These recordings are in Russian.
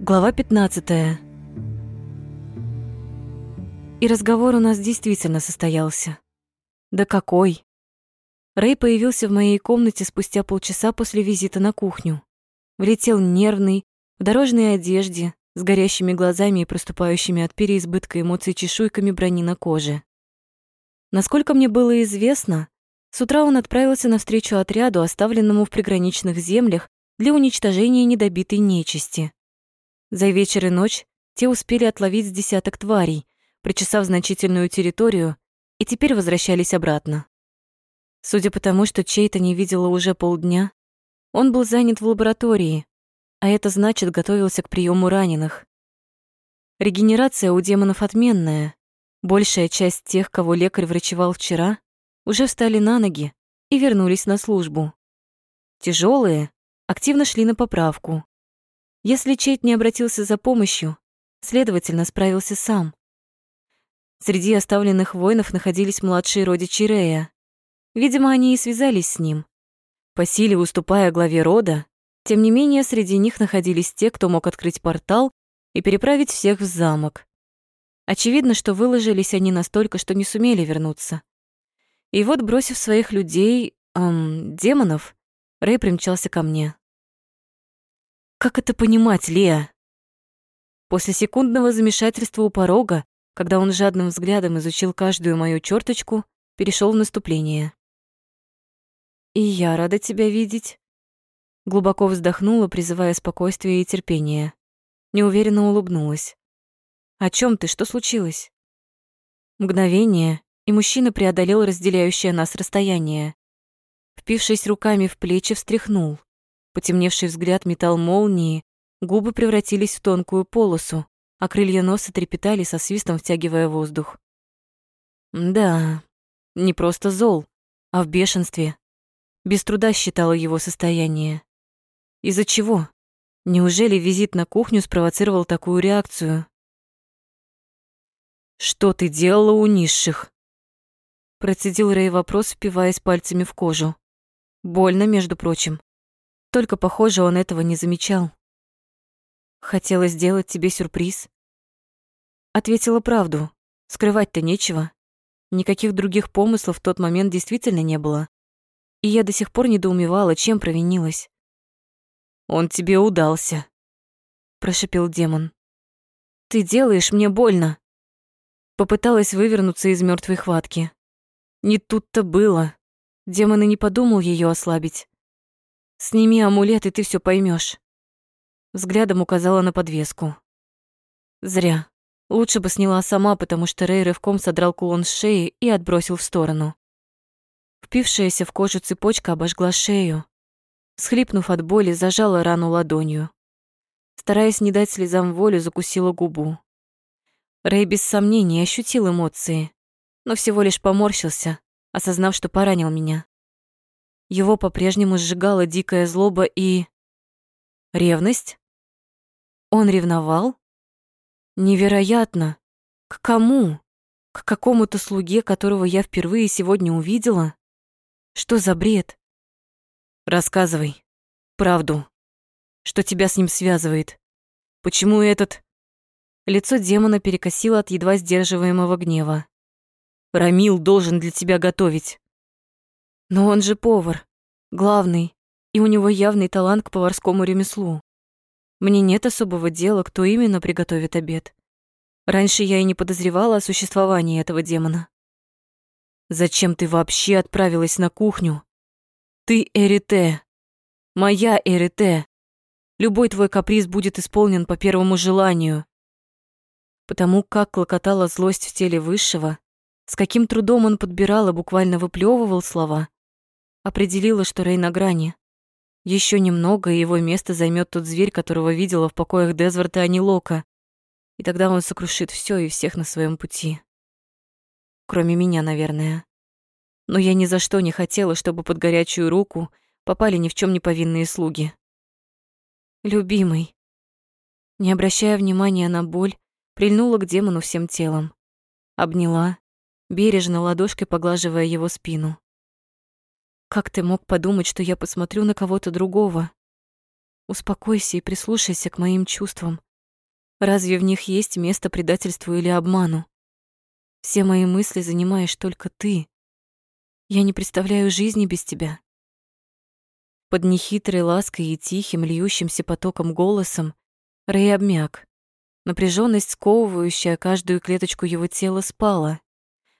Глава 15. И разговор у нас действительно состоялся. Да какой? Рэй появился в моей комнате спустя полчаса после визита на кухню. Влетел нервный, в дорожной одежде, с горящими глазами и проступающими от переизбытка эмоций чешуйками брони на коже. Насколько мне было известно, с утра он отправился навстречу отряду, оставленному в приграничных землях для уничтожения недобитой нечисти. За вечер и ночь те успели отловить с десяток тварей, прочесав значительную территорию, и теперь возвращались обратно. Судя по тому, что чей-то не видела уже полдня, он был занят в лаборатории, а это значит, готовился к приему раненых. Регенерация у демонов отменная. Большая часть тех, кого лекарь врачевал вчера, уже встали на ноги и вернулись на службу. Тяжелые активно шли на поправку. Если Чейт не обратился за помощью, следовательно, справился сам. Среди оставленных воинов находились младшие родичи Рея. Видимо, они и связались с ним. По силе уступая главе рода, тем не менее, среди них находились те, кто мог открыть портал и переправить всех в замок. Очевидно, что выложились они настолько, что не сумели вернуться. И вот, бросив своих людей, эм, демонов, Рэй примчался ко мне. «Как это понимать, Леа?» После секундного замешательства у порога, когда он жадным взглядом изучил каждую мою черточку, перешел в наступление. «И я рада тебя видеть», глубоко вздохнула, призывая спокойствие и терпение. Неуверенно улыбнулась. «О чем ты? Что случилось?» Мгновение, и мужчина преодолел разделяющее нас расстояние. Впившись руками в плечи, встряхнул. Потемневший взгляд метал молнии, губы превратились в тонкую полосу, а крылья носа трепетали со свистом, втягивая воздух. Да, не просто зол, а в бешенстве. Без труда считала его состояние. Из-за чего? Неужели визит на кухню спровоцировал такую реакцию? «Что ты делала у низших?» Процедил Рэй вопрос, впиваясь пальцами в кожу. Больно, между прочим. Только, похоже, он этого не замечал. Хотела сделать тебе сюрприз. Ответила правду. Скрывать-то нечего. Никаких других помыслов в тот момент действительно не было. И я до сих пор недоумевала, чем провинилась. «Он тебе удался», — прошипел демон. «Ты делаешь мне больно». Попыталась вывернуться из мертвой хватки. Не тут-то было. Демон и не подумал ее ослабить. «Сними амулет, и ты все поймешь. Взглядом указала на подвеску. Зря. Лучше бы сняла сама, потому что Рэй рывком содрал кулон с шеи и отбросил в сторону. Впившаяся в кожу цепочка обожгла шею. Схлипнув от боли, зажала рану ладонью. Стараясь не дать слезам волю, закусила губу. Рэй без сомнений ощутил эмоции, но всего лишь поморщился, осознав, что поранил меня. Его по-прежнему сжигала дикая злоба и... Ревность? Он ревновал? Невероятно! К кому? К какому-то слуге, которого я впервые сегодня увидела? Что за бред? Рассказывай. Правду. Что тебя с ним связывает? Почему этот... Лицо демона перекосило от едва сдерживаемого гнева. Рамил должен для тебя готовить. Но он же повар, главный, и у него явный талант к поварскому ремеслу. Мне нет особого дела, кто именно приготовит обед. Раньше я и не подозревала о существовании этого демона. Зачем ты вообще отправилась на кухню? Ты Эрите. Моя Эрите. Любой твой каприз будет исполнен по первому желанию. Потому как клокотала злость в теле Высшего, с каким трудом он подбирал и буквально выплевывал слова, определила, что Рей на грани. Еще немного, и его место займет тот зверь, которого видела в покоях Дезварта Анилока. И тогда он сокрушит все и всех на своем пути. Кроме меня, наверное. Но я ни за что не хотела, чтобы под горячую руку попали ни в чем не повинные слуги. Любимый. Не обращая внимания на боль, прильнула к демону всем телом. Обняла, бережно ладошкой поглаживая его спину. «Как ты мог подумать, что я посмотрю на кого-то другого? Успокойся и прислушайся к моим чувствам. Разве в них есть место предательству или обману? Все мои мысли занимаешь только ты. Я не представляю жизни без тебя. Под нехитрой лаской и тихим, льющимся потоком голосом Рэй обмяк. Напряженность, сковывающая каждую клеточку его тела, спала.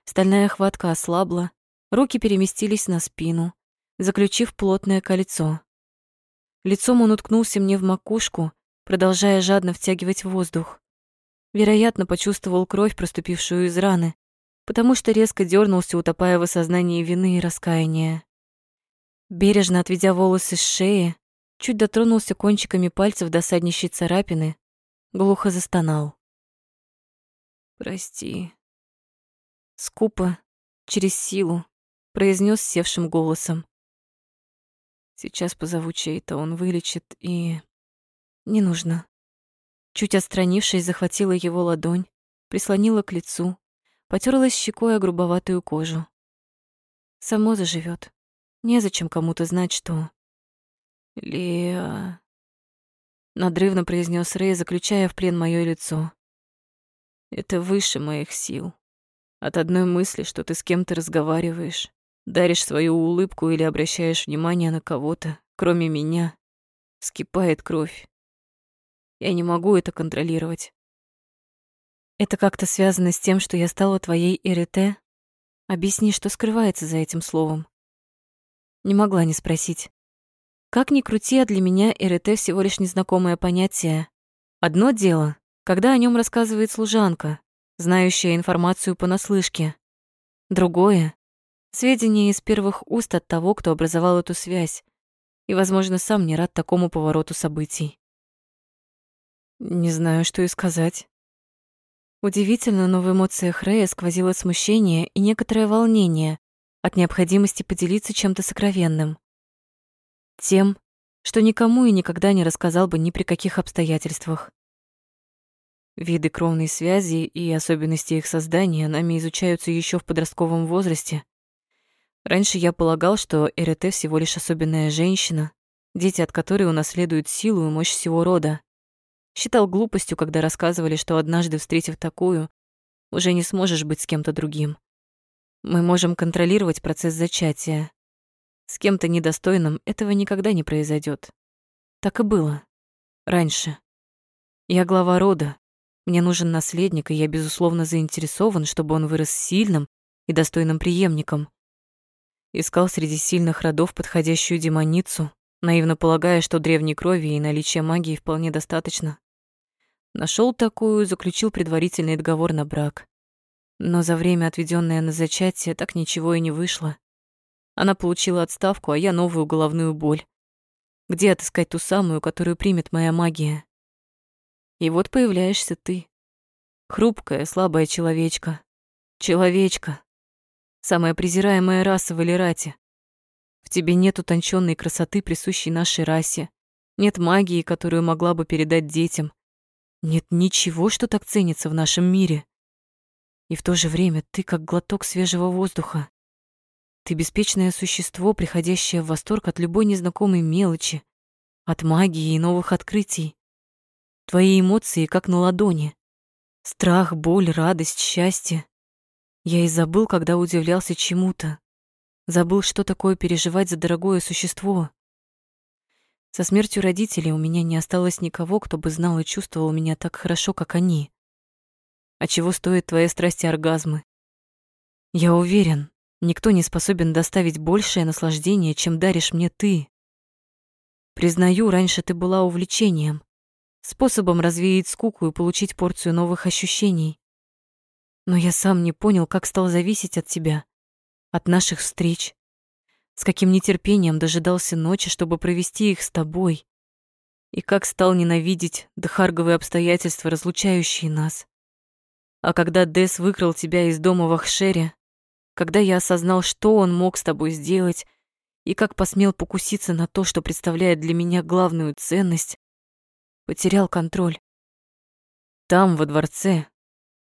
Стальная хватка ослабла, руки переместились на спину, заключив плотное кольцо. Лицом он уткнулся мне в макушку, продолжая жадно втягивать воздух. Вероятно, почувствовал кровь, проступившую из раны, потому что резко дернулся, утопая в осознании вины и раскаяния. Бережно отведя волосы с шеи, чуть дотронулся кончиками пальцев до саднищей царапины, глухо застонал. «Прости». Скупо, через силу, произнес севшим голосом. «Сейчас позову чей-то, он вылечит и...» «Не нужно». Чуть отстранившись, захватила его ладонь, прислонила к лицу, потерлась щекой о грубоватую кожу. Само заживет. Незачем кому-то знать, что... «Леа...» Надрывно произнес Рэй, заключая в плен мое лицо. «Это выше моих сил. От одной мысли, что ты с кем-то разговариваешь, даришь свою улыбку или обращаешь внимание на кого-то, кроме меня, вскипает кровь. Я не могу это контролировать. Это как-то связано с тем, что я стала твоей Эрите? Объясни, что скрывается за этим словом. Не могла не спросить. Как ни крути, а для меня РТ всего лишь незнакомое понятие. Одно дело, когда о нем рассказывает служанка, знающая информацию понаслышке. Другое — сведения из первых уст от того, кто образовал эту связь, и, возможно, сам не рад такому повороту событий. Не знаю, что и сказать. Удивительно, но в эмоциях Рэя сквозило смущение и некоторое волнение, от необходимости поделиться чем-то сокровенным. Тем, что никому и никогда не рассказал бы ни при каких обстоятельствах. Виды кровной связи и особенности их создания нами изучаются еще в подростковом возрасте. Раньше я полагал, что РТ всего лишь особенная женщина, дети от которой унаследуют силу и мощь всего рода. Считал глупостью, когда рассказывали, что однажды, встретив такую, уже не сможешь быть с кем-то другим. Мы можем контролировать процесс зачатия. С кем-то недостойным этого никогда не произойдет. Так и было. Раньше. Я глава рода. Мне нужен наследник, и я, безусловно, заинтересован, чтобы он вырос сильным и достойным преемником. Искал среди сильных родов подходящую демоницу, наивно полагая, что древней крови и наличия магии вполне достаточно. Нашел такую, заключил предварительный договор на брак. Но за время, отведенное на зачатие, так ничего и не вышло. Она получила отставку, а я новую головную боль. Где отыскать ту самую, которую примет моя магия? И вот появляешься ты. Хрупкая, слабая человечка. Человечка. Самая презираемая раса в Элирате. В тебе нет утонченной красоты, присущей нашей расе. Нет магии, которую могла бы передать детям. Нет ничего, что так ценится в нашем мире. И в то же время ты как глоток свежего воздуха. Ты беспечное существо, приходящее в восторг от любой незнакомой мелочи, от магии и новых открытий. Твои эмоции как на ладони. Страх, боль, радость, счастье. Я и забыл, когда удивлялся чему-то. Забыл, что такое переживать за дорогое существо. Со смертью родителей у меня не осталось никого, кто бы знал и чувствовал меня так хорошо, как они. А чего стоят твои страсти оргазмы? Я уверен, никто не способен доставить большее наслаждение, чем даришь мне ты. Признаю, раньше ты была увлечением, способом развеять скуку и получить порцию новых ощущений. Но я сам не понял, как стал зависеть от тебя, от наших встреч, с каким нетерпением дожидался ночи, чтобы провести их с тобой, и как стал ненавидеть дхарговые обстоятельства, разлучающие нас. А когда Дес выкрал тебя из дома в Ахшере, когда я осознал, что он мог с тобой сделать и как посмел покуситься на то, что представляет для меня главную ценность, потерял контроль. Там, во дворце,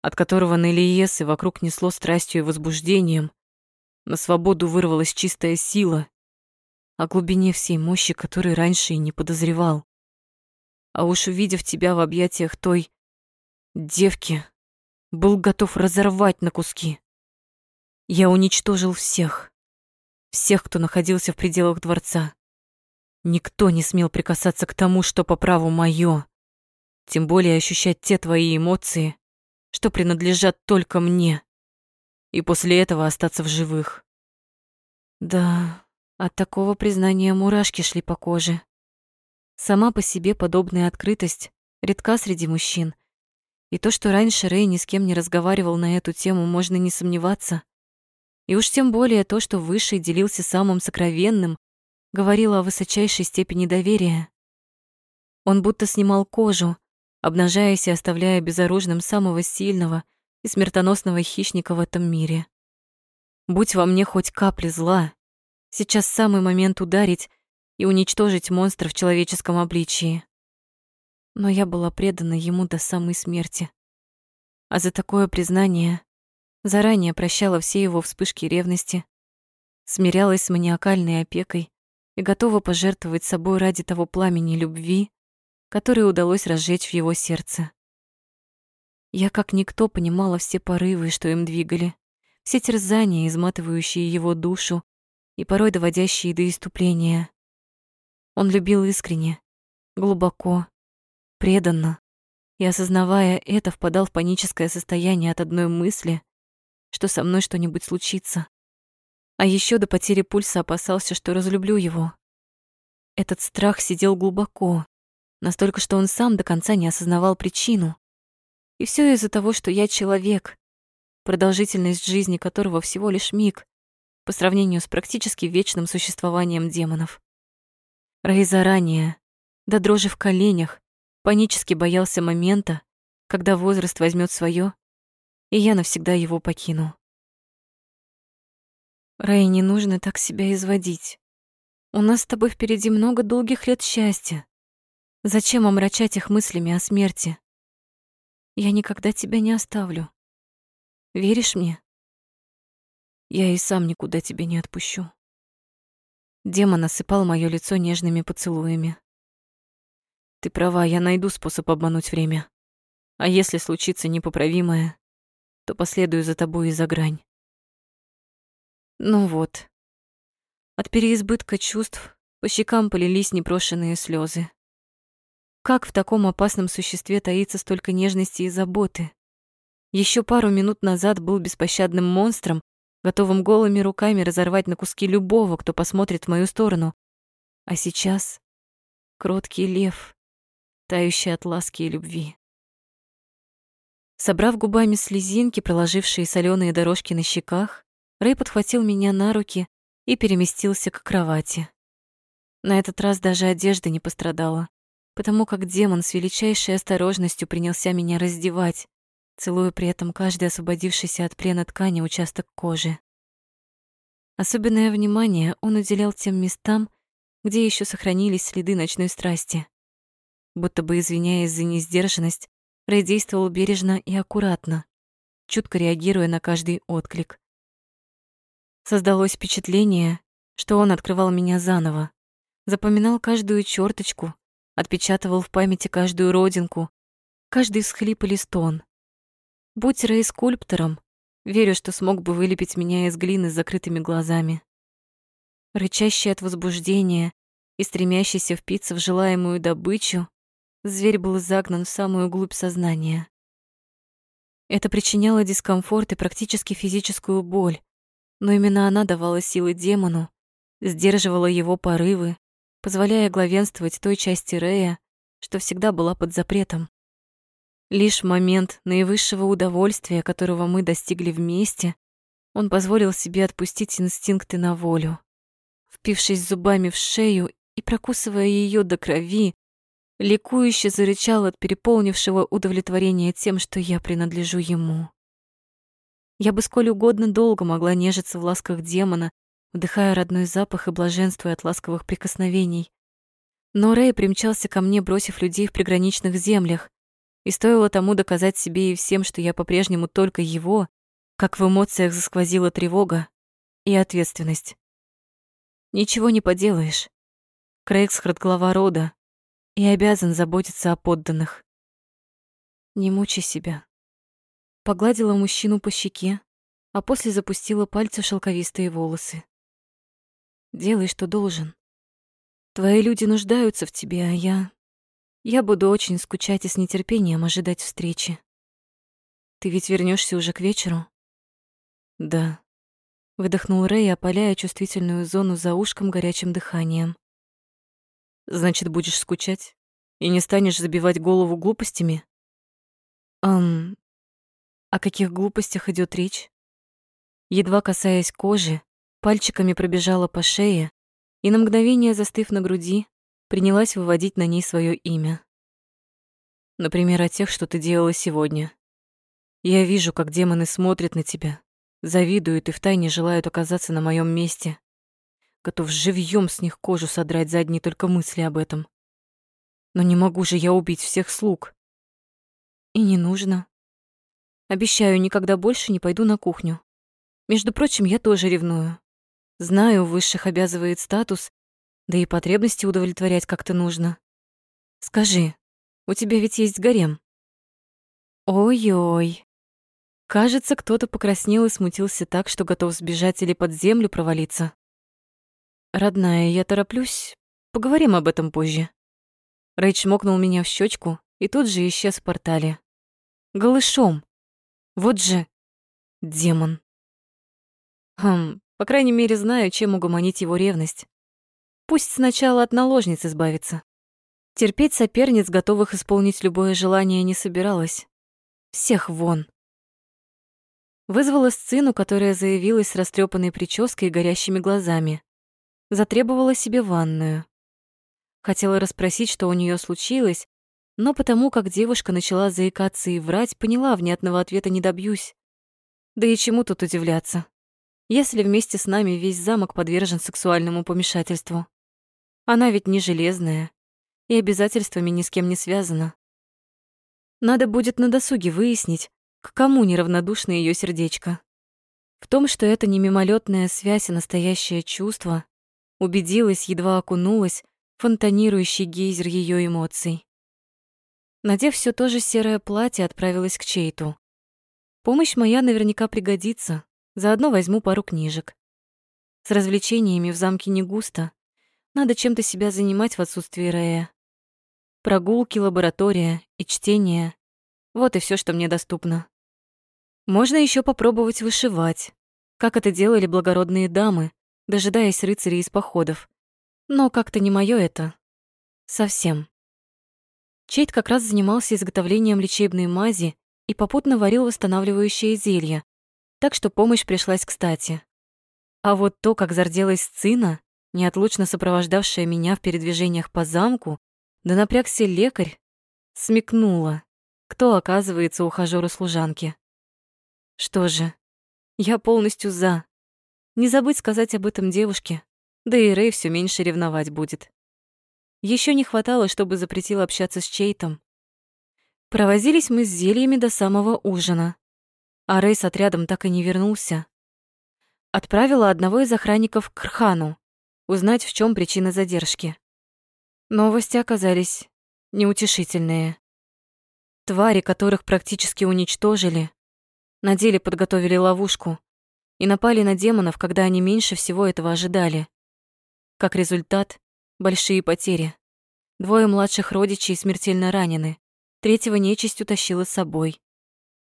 от которого на Ильесы вокруг несло страстью и возбуждением, на свободу вырвалась чистая сила, о глубине всей мощи, которой раньше и не подозревал. А уж увидев тебя в объятиях той, девки был готов разорвать на куски. Я уничтожил всех. Всех, кто находился в пределах дворца. Никто не смел прикасаться к тому, что по праву моё. Тем более ощущать те твои эмоции, что принадлежат только мне. И после этого остаться в живых. Да, от такого признания мурашки шли по коже. Сама по себе подобная открытость редка среди мужчин. И то, что раньше Рэй ни с кем не разговаривал на эту тему, можно не сомневаться. И уж тем более то, что Высший делился самым сокровенным, говорило о высочайшей степени доверия. Он будто снимал кожу, обнажаясь и оставляя безоружным самого сильного и смертоносного хищника в этом мире. Будь во мне хоть капли зла, сейчас самый момент ударить и уничтожить монстра в человеческом обличии. Но я была предана ему до самой смерти. А за такое признание заранее прощала все его вспышки ревности, смирялась с маниакальной опекой и готова пожертвовать собой ради того пламени любви, которое удалось разжечь в его сердце. Я как никто понимала все порывы, что им двигали, все терзания, изматывающие его душу и порой доводящие до иступления. Он любил искренне, глубоко, преданно, и, осознавая это, впадал в паническое состояние от одной мысли, что со мной что-нибудь случится. А еще до потери пульса опасался, что разлюблю его. Этот страх сидел глубоко, настолько, что он сам до конца не осознавал причину. И все из-за того, что я человек, продолжительность жизни которого всего лишь миг, по сравнению с практически вечным существованием демонов. Рэй заранее, до дрожи в коленях, панически боялся момента, когда возраст возьмет свое, и я навсегда его покину. Рэй, не нужно так себя изводить. У нас с тобой впереди много долгих лет счастья. Зачем омрачать их мыслями о смерти? Я никогда тебя не оставлю. Веришь мне? Я и сам никуда тебя не отпущу. Демон осыпал моё лицо нежными поцелуями. Ты права, я найду способ обмануть время. А если случится непоправимое, то последую за тобой и за грань. Ну вот. От переизбытка чувств по щекам полились непрошенные слезы. Как в таком опасном существе таится столько нежности и заботы? Еще пару минут назад был беспощадным монстром, готовым голыми руками разорвать на куски любого, кто посмотрит в мою сторону. А сейчас кроткий лев, тающий от ласки и любви. Собрав губами слезинки, проложившие соленые дорожки на щеках, Рэй подхватил меня на руки и переместился к кровати. На этот раз даже одежда не пострадала, потому как демон с величайшей осторожностью принялся меня раздевать, целуя при этом каждый освободившийся от плена ткани участок кожи. Особенное внимание он уделял тем местам, где еще сохранились следы ночной страсти. Будто бы извиняясь за несдержанность, Рэй действовал бережно и аккуратно, чутко реагируя на каждый отклик. Создалось впечатление, что он открывал меня заново, запоминал каждую черточку, отпечатывал в памяти каждую родинку, каждый всхлип или стон. Будь Рэй скульптором, верю, что смог бы вылепить меня из глины с закрытыми глазами. Рычащий от возбуждения и стремящийся впиться в желаемую добычу, зверь был загнан в самую глубь сознания. Это причиняло дискомфорт и практически физическую боль, но именно она давала силы демону, сдерживала его порывы, позволяя главенствовать той части Рея, что всегда была под запретом. Лишь момент наивысшего удовольствия, которого мы достигли вместе, он позволил себе отпустить инстинкты на волю. Впившись зубами в шею и прокусывая ее до крови, ликующе зарычал от переполнившего удовлетворения тем, что я принадлежу ему. Я бы сколь угодно долго могла нежиться в ласках демона, вдыхая родной запах и блаженствуя от ласковых прикосновений. Но Рэй примчался ко мне, бросив людей в приграничных землях, и стоило тому доказать себе и всем, что я по-прежнему только его, как в эмоциях засквозила тревога и ответственность. Ничего не поделаешь. Крейгсхард — глава рода и обязан заботиться о подданных. Не мучай себя. Погладила мужчину по щеке, а после запустила пальцы в шелковистые волосы. Делай, что должен. Твои люди нуждаются в тебе, а я... Я буду очень скучать и с нетерпением ожидать встречи. Ты ведь вернешься уже к вечеру? Да. Выдохнул Рэй, опаляя чувствительную зону за ушком горячим дыханием. Значит, будешь скучать и не станешь забивать голову глупостями? Ам, о каких глупостях идет речь? Едва касаясь кожи, пальчиками пробежала по шее и на мгновение, застыв на груди, принялась выводить на ней свое имя. Например, о тех, что ты делала сегодня. Я вижу, как демоны смотрят на тебя, завидуют и втайне желают оказаться на моем месте. Готов живьем с них кожу содрать за одни только мысли об этом. Но не могу же я убить всех слуг. И не нужно. Обещаю, никогда больше не пойду на кухню. Между прочим, я тоже ревную. Знаю, высших обязывает статус, да и потребности удовлетворять как-то нужно. Скажи, у тебя ведь есть гарем? Ой-ой. Кажется, кто-то покраснел и смутился так, что готов сбежать или под землю провалиться. Родная, я тороплюсь. Поговорим об этом позже. Рэйч мокнул меня в щечку и тут же исчез в портале. Голышом. Вот же демон. Хм, по крайней мере, знаю, чем угомонить его ревность. Пусть сначала от наложниц избавится. Терпеть соперниц, готовых исполнить любое желание, не собиралась. Всех вон. Вызвала сцену, которая заявилась с растрепанной прической и горящими глазами. Затребовала себе ванную. Хотела расспросить, что у нее случилось, но потому как девушка начала заикаться и врать, поняла, внятного ответа не добьюсь. Да и чему тут удивляться, если вместе с нами весь замок подвержен сексуальному помешательству. Она ведь не железная и обязательствами ни с кем не связана. Надо будет на досуге выяснить, к кому неравнодушно ее сердечко. В том, что это не мимолетная связь, а настоящее чувство, убедилась, едва окунулась, фонтанирующий гейзер ее эмоций. Надев все то же серое платье, отправилась к Чейту. Помощь моя наверняка пригодится, заодно возьму пару книжек. С развлечениями в замке не густо, надо чем-то себя занимать в отсутствии Рэя. Прогулки, лаборатория и чтение — вот и все, что мне доступно. Можно еще попробовать вышивать, как это делали благородные дамы, дожидаясь рыцарей из походов. Но как-то не мое это. Совсем. Чейт как раз занимался изготовлением лечебной мази и попутно варил восстанавливающее зелье, так что помощь пришлась кстати. А вот то, как зарделась Цина, неотлучно сопровождавшая меня в передвижениях по замку, да напрягся лекарь, смекнула, кто оказывается ухажёру служанки. Что же, я полностью за. Не забыть сказать об этом девушке, да и Рэй все меньше ревновать будет. Еще не хватало, чтобы запретил общаться с Чейтом. Провозились мы с зельями до самого ужина. А Рэй с отрядом так и не вернулся. Отправила одного из охранников к Рхану, узнать, в чем причина задержки. Новости оказались неутешительные. Твари, которых практически уничтожили, на деле подготовили ловушку и напали на демонов, когда они меньше всего этого ожидали. Как результат, Большие потери. Двое младших родичей смертельно ранены. Третьего нечисть утащила с собой.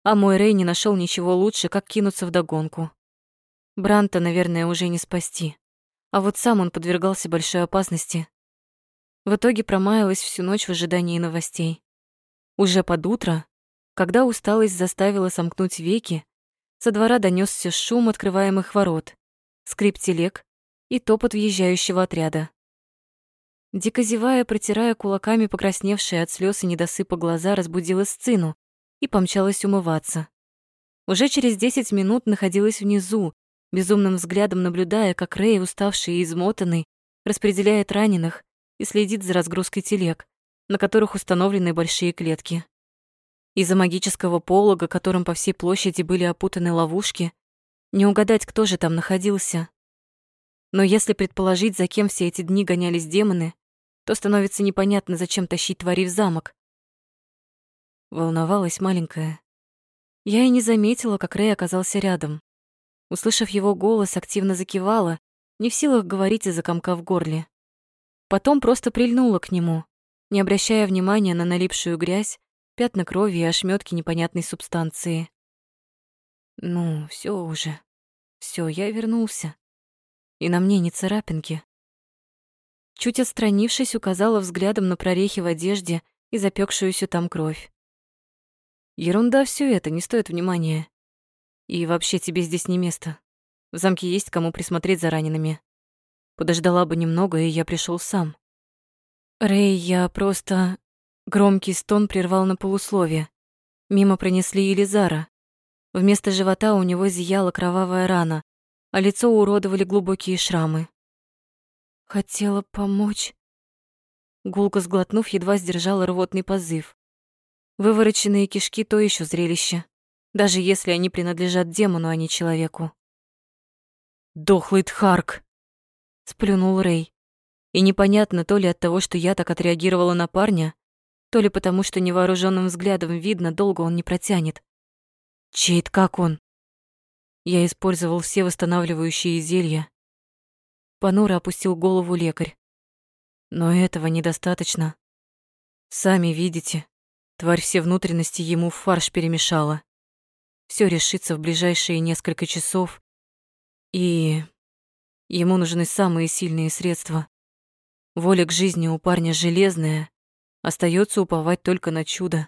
А мой Рэй не нашел ничего лучше, как кинуться в догонку. Бранта, наверное, уже не спасти. А вот сам он подвергался большой опасности. В итоге промаялась всю ночь в ожидании новостей. Уже под утро, когда усталость заставила сомкнуть веки, со двора донесся шум открываемых ворот, скрип телег и топот въезжающего отряда. Дико зевая, протирая кулаками покрасневшие от слез и недосыпа глаза, разбудила сцену и помчалась умываться. Уже через десять минут находилась внизу, безумным взглядом наблюдая, как Рэй, уставший и измотанный, распределяет раненых и следит за разгрузкой телег, на которых установлены большие клетки. Из-за магического полога, которым по всей площади были опутаны ловушки, не угадать, кто же там находился. Но если предположить, за кем все эти дни гонялись демоны, то становится непонятно, зачем тащить твари в замок. Волновалась маленькая. Я и не заметила, как Рэй оказался рядом. Услышав его голос, активно закивала, не в силах говорить из-за комка в горле. Потом просто прильнула к нему, не обращая внимания на налипшую грязь, пятна крови и ошметки непонятной субстанции. Ну, все уже. все, я вернулся. И на мне не царапинки. Чуть отстранившись, указала взглядом на прорехи в одежде и запекшуюся там кровь. Ерунда все это, не стоит внимания. И вообще тебе здесь не место. В замке есть кому присмотреть за ранеными. Подождала бы немного, и я пришел сам. Рэй, я просто... Громкий стон прервал на полусловие. Мимо пронесли Елизара. Вместо живота у него зияла кровавая рана, а лицо уродовали глубокие шрамы. Хотела помочь. Гулко сглотнув, едва сдержала рвотный позыв. Вывороченные кишки — то еще зрелище, даже если они принадлежат демону, а не человеку. «Дохлый Тхарк!» — сплюнул Рэй. И непонятно, то ли от того, что я так отреагировала на парня, то ли потому, что невооруженным взглядом видно, долго он не протянет. Чейт, как он? Я использовал все восстанавливающие зелья. Понуро опустил голову лекарь. Но этого недостаточно. Сами видите, тварь все внутренности ему в фарш перемешала. Все решится в ближайшие несколько часов. И ему нужны самые сильные средства. Воля к жизни у парня железная, остается уповать только на чудо.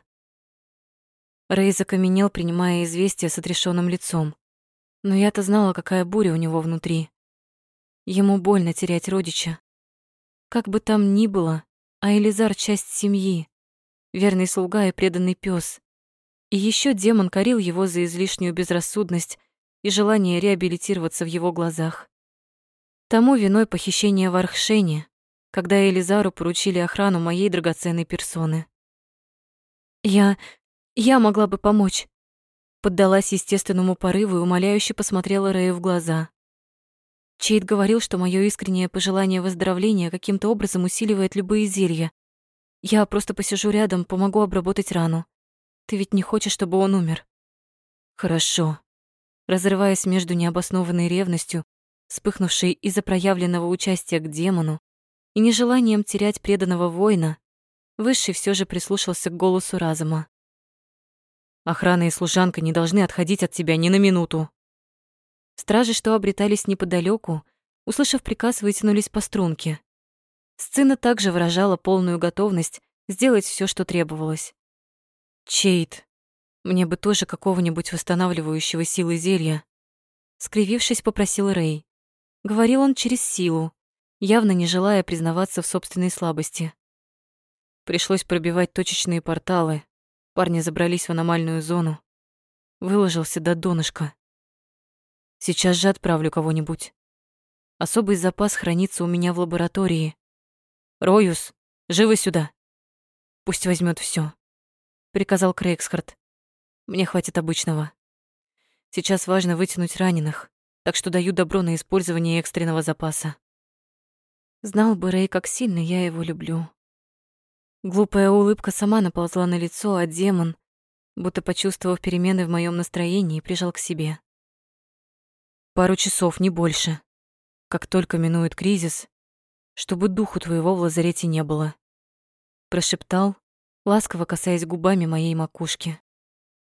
Рэй закаменел, принимая известие с отрешенным лицом. Но я-то знала, какая буря у него внутри. Ему больно терять родича. Как бы там ни было, а Элизар — часть семьи, верный слуга и преданный пес. И еще демон корил его за излишнюю безрассудность и желание реабилитироваться в его глазах. Тому виной похищение в Архшене, когда Элизару поручили охрану моей драгоценной персоны. Я... я могла бы помочь. Поддалась естественному порыву и умоляюще посмотрела Рэю в глаза. Чейд говорил, что мое искреннее пожелание выздоровления каким-то образом усиливает любые зелья. Я просто посижу рядом, помогу обработать рану. Ты ведь не хочешь, чтобы он умер? Хорошо. Разрываясь между необоснованной ревностью, вспыхнувшей из-за проявленного участия к демону, и нежеланием терять преданного воина, Высший все же прислушался к голосу разума. «Охрана и служанка не должны отходить от тебя ни на минуту». Стражи, что обретались неподалеку, услышав приказ, вытянулись по струнке. Сцена также выражала полную готовность сделать все, что требовалось. «Чейт, мне бы тоже какого-нибудь восстанавливающего силы зелья», скривившись, попросил Рэй. Говорил он через силу, явно не желая признаваться в собственной слабости. Пришлось пробивать точечные порталы. Парни забрались в аномальную зону. Выложился до донышка. Сейчас же отправлю кого-нибудь. Особый запас хранится у меня в лаборатории. Роюс, живо сюда. Пусть возьмет все, приказал Крейгсхард. Мне хватит обычного. Сейчас важно вытянуть раненых, так что даю добро на использование экстренного запаса. Знал бы Рэй, как сильно я его люблю. Глупая улыбка сама наползла на лицо, а демон, будто почувствовав перемены в моем настроении, прижал к себе. Пару часов, не больше. Как только минует кризис, чтобы духу твоего в лазарете не было. Прошептал, ласково касаясь губами моей макушки.